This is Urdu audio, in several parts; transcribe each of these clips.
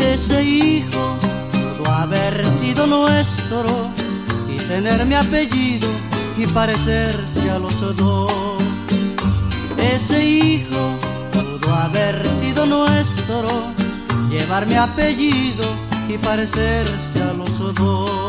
سید می آپے جی دوسہی ہودو بے رسی دو نو سرو یہ بار میں آپ جی دوارے سیر سیال سدو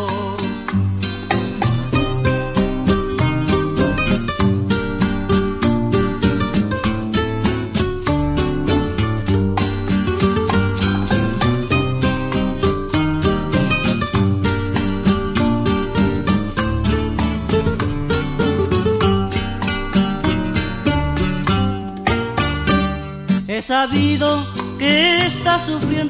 پینا مارے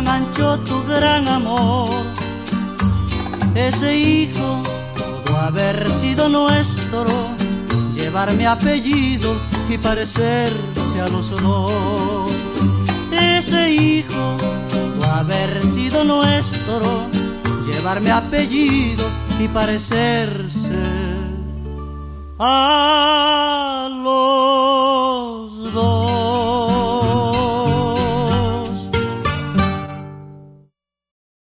منچو رواب نو بار میپے جی دو سنو سی کو سی دو نو ایپے جی دو سرس آ